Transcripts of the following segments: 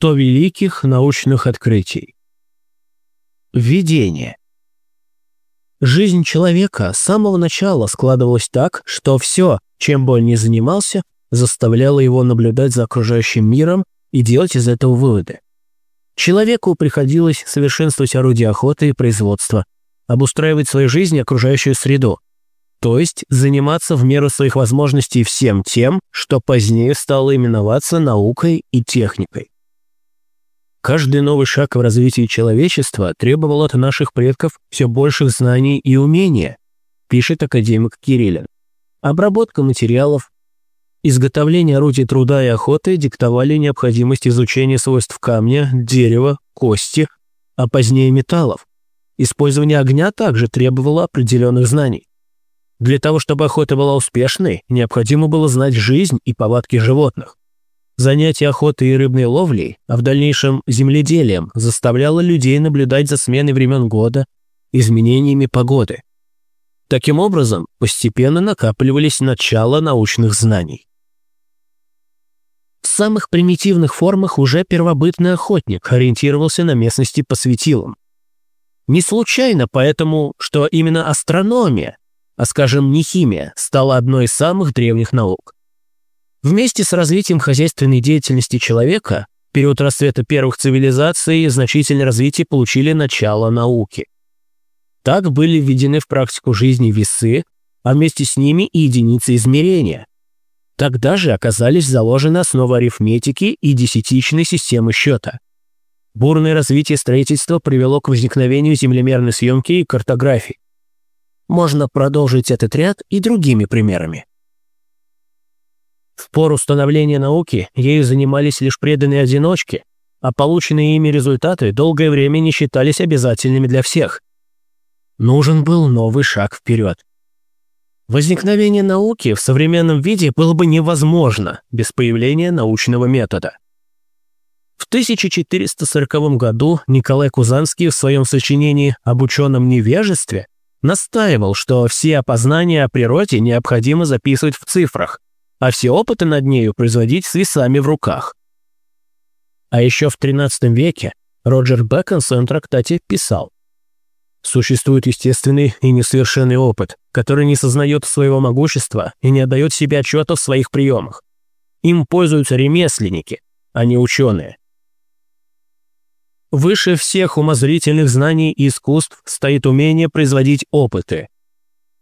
100 великих научных открытий. Введение. Жизнь человека с самого начала складывалась так, что все, чем бы он ни занимался, заставляло его наблюдать за окружающим миром и делать из этого выводы. Человеку приходилось совершенствовать орудия охоты и производства, обустраивать свою жизнь и окружающую среду, то есть заниматься в меру своих возможностей всем тем, что позднее стало именоваться наукой и техникой. Каждый новый шаг в развитии человечества требовал от наших предков все больших знаний и умения, пишет академик Кириллин. Обработка материалов, изготовление орудий труда и охоты диктовали необходимость изучения свойств камня, дерева, кости, а позднее металлов. Использование огня также требовало определенных знаний. Для того, чтобы охота была успешной, необходимо было знать жизнь и повадки животных. Занятие охотой и рыбной ловлей, а в дальнейшем земледелием, заставляло людей наблюдать за сменой времен года, изменениями погоды. Таким образом, постепенно накапливались начала научных знаний. В самых примитивных формах уже первобытный охотник ориентировался на местности по светилам. Не случайно поэтому, что именно астрономия, а скажем не химия, стала одной из самых древних наук. Вместе с развитием хозяйственной деятельности человека, период расцвета первых цивилизаций значительное развитие получили начало науки. Так были введены в практику жизни весы, а вместе с ними и единицы измерения. Тогда же оказались заложены основы арифметики и десятичной системы счета. Бурное развитие строительства привело к возникновению землемерной съемки и картографии. Можно продолжить этот ряд и другими примерами. В пору становления науки ею занимались лишь преданные одиночки, а полученные ими результаты долгое время не считались обязательными для всех. Нужен был новый шаг вперед. Возникновение науки в современном виде было бы невозможно без появления научного метода. В 1440 году Николай Кузанский в своем сочинении «Об ученом невежестве» настаивал, что все опознания о природе необходимо записывать в цифрах – а все опыты над нею производить с весами в руках. А еще в XIII веке Роджер Бэкон в своем трактате писал «Существует естественный и несовершенный опыт, который не сознает своего могущества и не отдает себе отчета в своих приемах. Им пользуются ремесленники, а не ученые. Выше всех умозрительных знаний и искусств стоит умение производить опыты.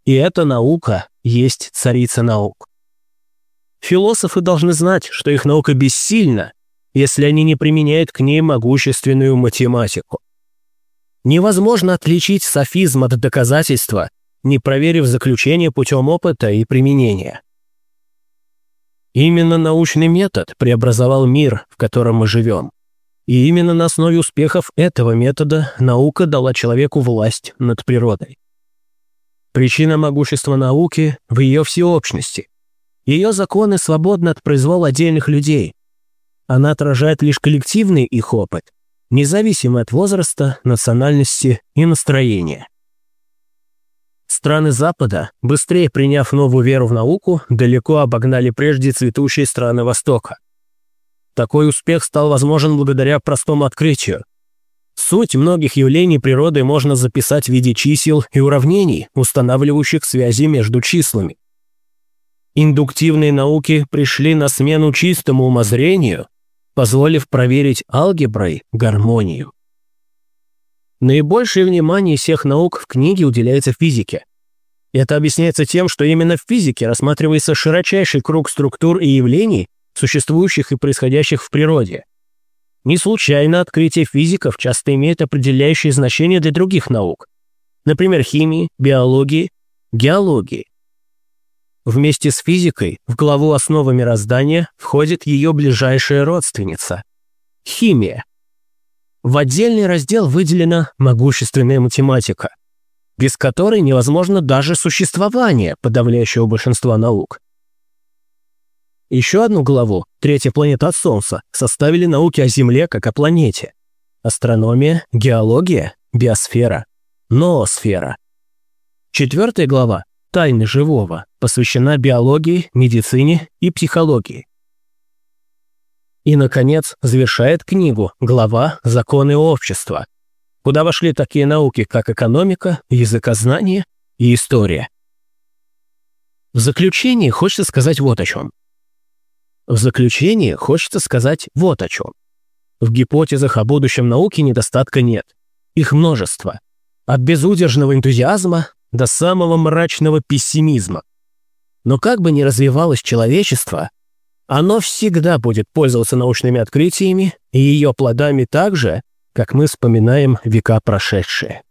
И эта наука есть царица наук. Философы должны знать, что их наука бессильна, если они не применяют к ней могущественную математику. Невозможно отличить софизм от доказательства, не проверив заключение путем опыта и применения. Именно научный метод преобразовал мир, в котором мы живем. И именно на основе успехов этого метода наука дала человеку власть над природой. Причина могущества науки в ее всеобщности – ее законы свободны от произвола отдельных людей. Она отражает лишь коллективный их опыт, независимо от возраста, национальности и настроения. Страны Запада, быстрее приняв новую веру в науку, далеко обогнали прежде цветущие страны Востока. Такой успех стал возможен благодаря простому открытию. Суть многих явлений природы можно записать в виде чисел и уравнений, устанавливающих связи между числами индуктивные науки пришли на смену чистому умозрению, позволив проверить алгеброй гармонию. Наибольшее внимание всех наук в книге уделяется физике. Это объясняется тем, что именно в физике рассматривается широчайший круг структур и явлений, существующих и происходящих в природе. Не случайно открытие физиков часто имеет определяющее значение для других наук, например, химии, биологии, геологии. Вместе с физикой в главу «Основы мироздания» входит ее ближайшая родственница – химия. В отдельный раздел выделена могущественная математика, без которой невозможно даже существование подавляющего большинства наук. Еще одну главу, третья планета от Солнца, составили науки о Земле как о планете. Астрономия, геология, биосфера, ноосфера. Четвертая глава «Тайны живого» посвящена биологии, медицине и психологии. И, наконец, завершает книгу глава «Законы общества», куда вошли такие науки, как экономика, языкознание и история. В заключении хочется сказать вот о чем. В заключении хочется сказать вот о чем. В гипотезах о будущем науки недостатка нет. Их множество. От безудержного энтузиазма до самого мрачного пессимизма. Но как бы ни развивалось человечество, оно всегда будет пользоваться научными открытиями и ее плодами так же, как мы вспоминаем века прошедшие.